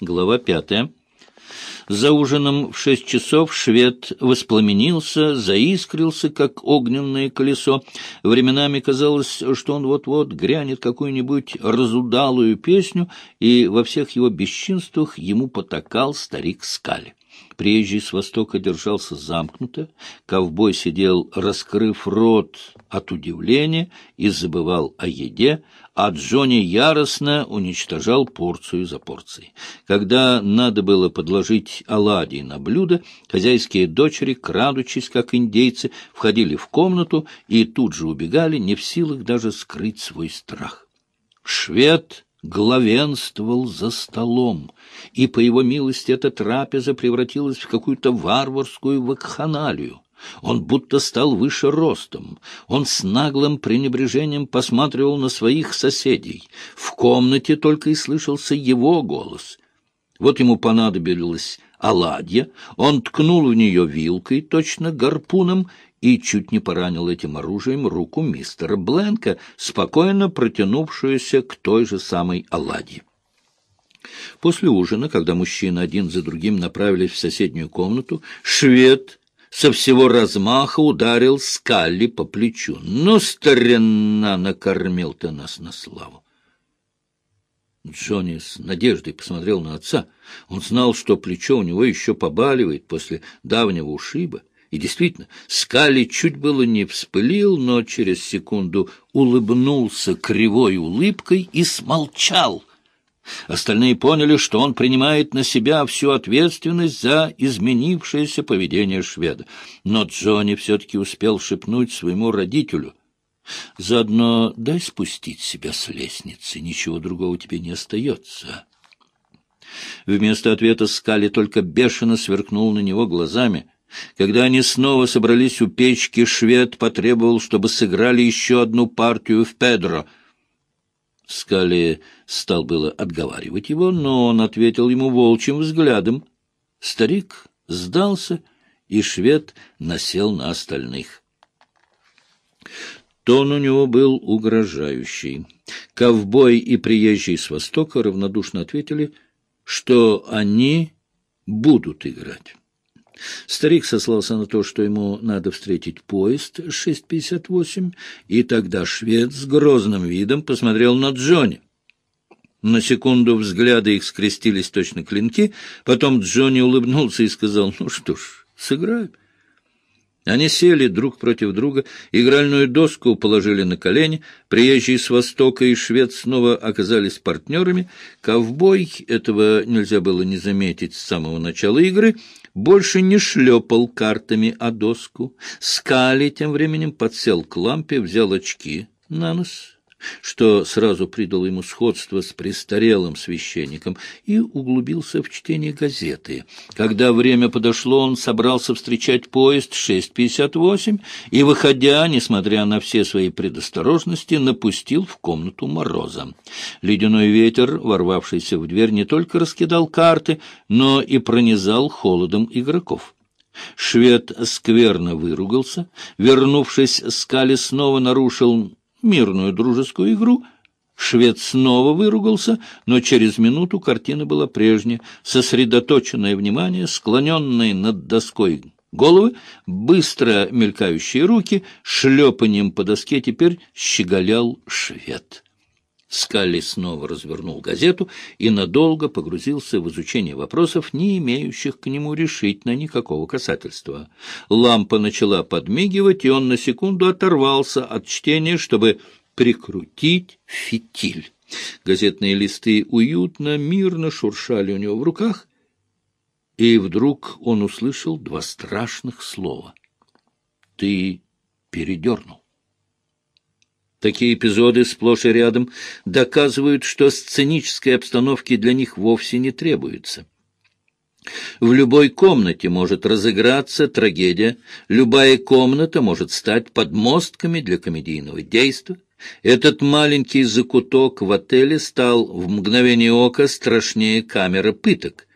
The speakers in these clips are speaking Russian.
Глава пятая. За ужином в шесть часов швед воспламенился, заискрился, как огненное колесо. Временами казалось, что он вот-вот грянет какую-нибудь разудалую песню, и во всех его бесчинствах ему потакал старик Скали. Приезжий с востока держался замкнуто, ковбой сидел, раскрыв рот от удивления, и забывал о еде, а Джонни яростно уничтожал порцию за порцией. Когда надо было подложить оладьи на блюдо, хозяйские дочери, крадучись, как индейцы, входили в комнату и тут же убегали, не в силах даже скрыть свой страх. Швед главенствовал за столом, и по его милости эта трапеза превратилась в какую-то варварскую вакханалию. Он будто стал выше ростом. Он с наглым пренебрежением посматривал на своих соседей. В комнате только и слышался его голос. Вот ему понадобилось оладья, он ткнул в нее вилкой, точно гарпуном, и чуть не поранил этим оружием руку мистера Бленка, спокойно протянувшуюся к той же самой оладье. После ужина, когда мужчины один за другим направились в соседнюю комнату, швед со всего размаха ударил Скалли по плечу. «Ну, старина, накормил ты нас на славу!» Джонни с надеждой посмотрел на отца. Он знал, что плечо у него еще побаливает после давнего ушиба. И действительно, Скали чуть было не вспылил, но через секунду улыбнулся кривой улыбкой и смолчал. Остальные поняли, что он принимает на себя всю ответственность за изменившееся поведение шведа. Но Джонни все-таки успел шепнуть своему родителю. «Заодно дай спустить себя с лестницы, ничего другого тебе не остается». Вместо ответа Скали только бешено сверкнул на него глазами — когда они снова собрались у печки, швед потребовал, чтобы сыграли еще одну партию в Педро. Скали стал было отговаривать его, но он ответил ему волчьим взглядом. Старик сдался, и швед насел на остальных. Тон у него был угрожающий. Ковбой и приезжий с Востока равнодушно ответили, что они будут играть. Старик сослался на то, что ему надо встретить поезд 6.58, и тогда швед с грозным видом посмотрел на Джонни. На секунду взгляды их скрестились точно клинки, потом Джонни улыбнулся и сказал, «Ну что ж, сыграем». Они сели друг против друга, игральную доску положили на колени, приезжий с востока и швед снова оказались партнерами. Ковбой, этого нельзя было не заметить с самого начала игры, больше не шлепал картами о доску. Скали тем временем подсел к лампе, взял очки на нос что сразу придало ему сходство с престарелым священником, и углубился в чтение газеты. Когда время подошло, он собрался встречать поезд 6.58 и, выходя, несмотря на все свои предосторожности, напустил в комнату мороза. Ледяной ветер, ворвавшийся в дверь, не только раскидал карты, но и пронизал холодом игроков. Швед скверно выругался. Вернувшись, Скали снова нарушил мирную дружескую игру. Швед снова выругался, но через минуту картина была прежняя. Сосредоточенное внимание, склоненные над доской головы, быстро мелькающие руки, шлепанием по доске теперь щеголял швед. Скалли снова развернул газету и надолго погрузился в изучение вопросов, не имеющих к нему решительно никакого касательства. Лампа начала подмигивать, и он на секунду оторвался от чтения, чтобы прикрутить фитиль. Газетные листы уютно, мирно шуршали у него в руках, и вдруг он услышал два страшных слова. «Ты передернул». Такие эпизоды сплошь и рядом доказывают, что сценической обстановки для них вовсе не требуется. В любой комнате может разыграться трагедия, любая комната может стать подмостками для комедийного действа. Этот маленький закуток в отеле стал в мгновение ока страшнее камеры пыток.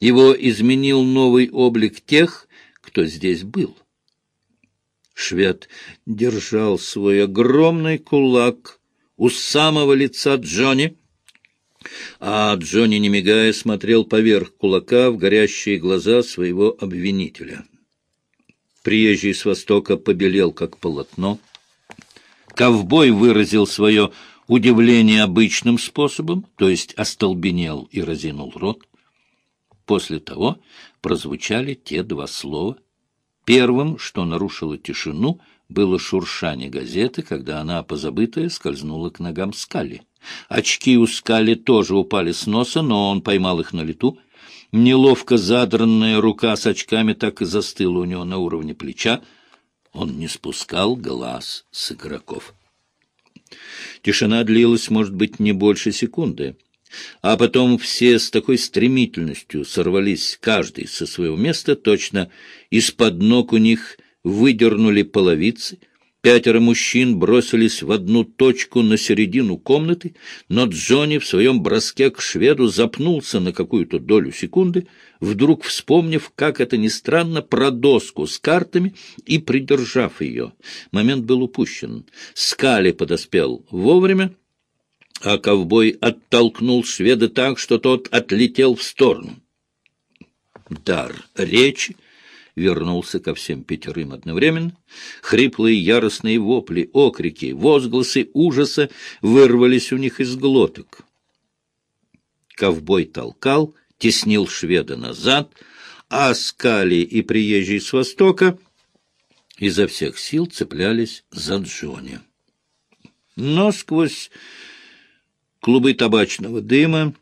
Его изменил новый облик тех, кто здесь был. Швед держал свой огромный кулак у самого лица Джонни. А Джонни, не мигая, смотрел поверх кулака в горящие глаза своего обвинителя. Приезжий с востока побелел, как полотно. Ковбой выразил свое удивление обычным способом, то есть остолбенел и разинул рот. После того прозвучали те два слова. Первым, что нарушило тишину, было шуршание газеты, когда она, позабытая, скользнула к ногам Скали. Очки у Скали тоже упали с носа, но он поймал их на лету. Неловко задранная рука с очками так и застыла у него на уровне плеча. Он не спускал глаз с игроков. Тишина длилась, может быть, не больше секунды. А потом все с такой стремительностью сорвались, каждый со своего места, точно из-под ног у них выдернули половицы — Пятеро мужчин бросились в одну точку на середину комнаты, но Джонни в своем броске к шведу запнулся на какую-то долю секунды, вдруг вспомнив, как это ни странно, про доску с картами и придержав ее. Момент был упущен. Скали подоспел вовремя, а ковбой оттолкнул шведа так, что тот отлетел в сторону. Дар речи вернулся ко всем пятерым одновременно. Хриплые яростные вопли, окрики, возгласы ужаса вырвались у них из глоток. Ковбой толкал, теснил шведа назад, а Скали и приезжий с востока изо всех сил цеплялись за Джонни. Но сквозь клубы табачного дыма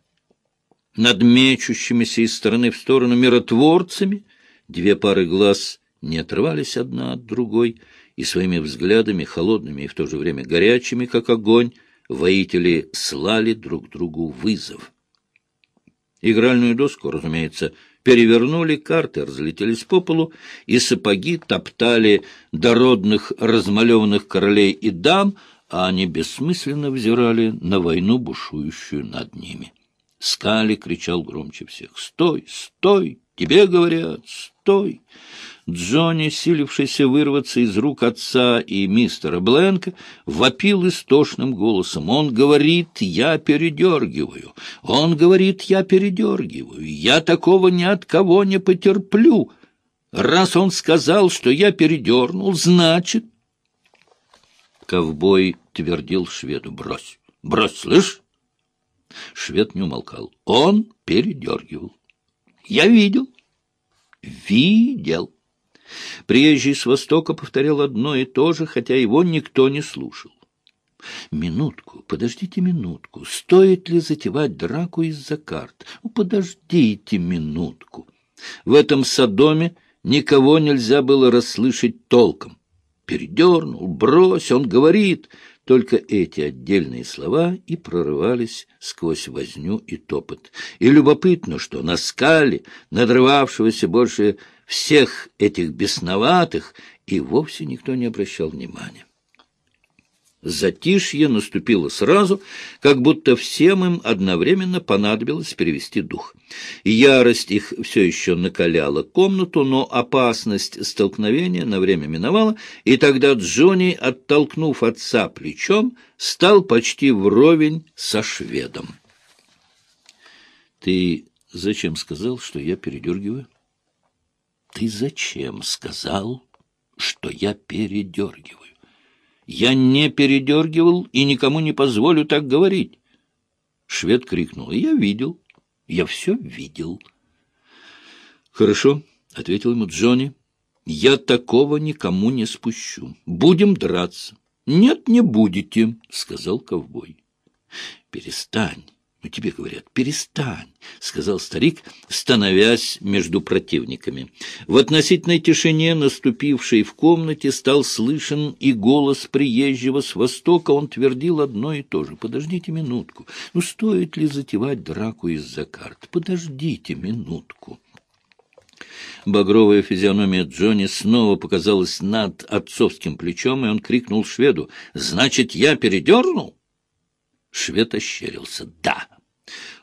над мечущимися из стороны в сторону миротворцами Две пары глаз не отрывались одна от другой, и своими взглядами, холодными и в то же время горячими, как огонь, воители слали друг другу вызов. Игральную доску, разумеется, перевернули, карты разлетелись по полу, и сапоги топтали дородных размалеванных королей и дам, а они бессмысленно взирали на войну, бушующую над ними. Скали кричал громче всех. «Стой! Стой! Тебе говорят! Стой!» Джонни, силившийся вырваться из рук отца и мистера Бленка, вопил истошным голосом. «Он говорит, я передергиваю! Он говорит, я передергиваю! Я такого ни от кого не потерплю! Раз он сказал, что я передернул, значит...» Ковбой твердил шведу. «Брось! Брось, слышь!» Швед не умолкал. Он передергивал. Я видел. Видел. Приезжий с Востока повторял одно и то же, хотя его никто не слушал. Минутку, подождите минутку. Стоит ли затевать драку из-за карт? Ну, подождите минутку. В этом Содоме никого нельзя было расслышать толком. Передернул, брось, он говорит. Только эти отдельные слова и прорывались сквозь возню и топот. И любопытно, что на скале, надрывавшегося больше всех этих бесноватых, и вовсе никто не обращал внимания. Затишье наступило сразу, как будто всем им одновременно понадобилось перевести дух. Ярость их все еще накаляла комнату, но опасность столкновения на время миновала, и тогда Джонни, оттолкнув отца плечом, стал почти вровень со шведом. — Ты зачем сказал, что я передергиваю? — Ты зачем сказал, что я передергиваю? Я не передергивал и никому не позволю так говорить. Швед крикнул. Я видел. Я все видел. Хорошо, — ответил ему Джонни. Я такого никому не спущу. Будем драться. Нет, не будете, — сказал ковбой. Перестань. «Ну, тебе говорят, перестань», — сказал старик, становясь между противниками. В относительной тишине, наступившей в комнате, стал слышен и голос приезжего с востока. Он твердил одно и то же. «Подождите минутку. Ну, стоит ли затевать драку из-за карт? Подождите минутку». Багровая физиономия Джонни снова показалась над отцовским плечом, и он крикнул шведу. «Значит, я передернул?» Швед ощерился. «Да, —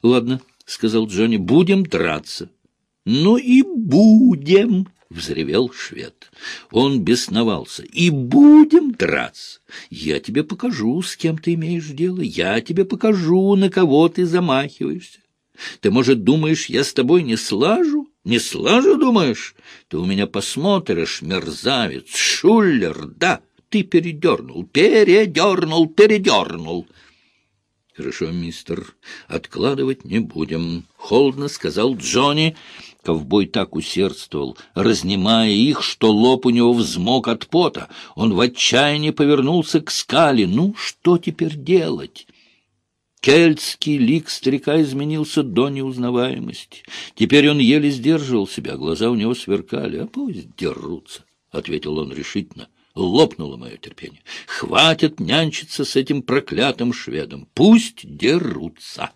Ладно, — сказал Джонни, — будем драться. — Ну и будем, взревел швед. Он бесновался. «И будем драться! Я тебе покажу, с кем ты имеешь дело. Я тебе покажу, на кого ты замахиваешься. Ты, может, думаешь, я с тобой не слажу? Не слажу, думаешь? Ты у меня посмотришь, мерзавец, шулер, да, ты передернул, передернул, передернул». «Хорошо, мистер, откладывать не будем», — холодно сказал Джонни. Ковбой так усердствовал, разнимая их, что лоб у него взмок от пота. Он в отчаянии повернулся к скале. «Ну, что теперь делать?» Кельтский лик старика изменился до неузнаваемости. Теперь он еле сдерживал себя, глаза у него сверкали. «А пусть дерутся», — ответил он решительно. Лопнуло мое терпение. «Хватит нянчиться с этим проклятым шведом. Пусть дерутся».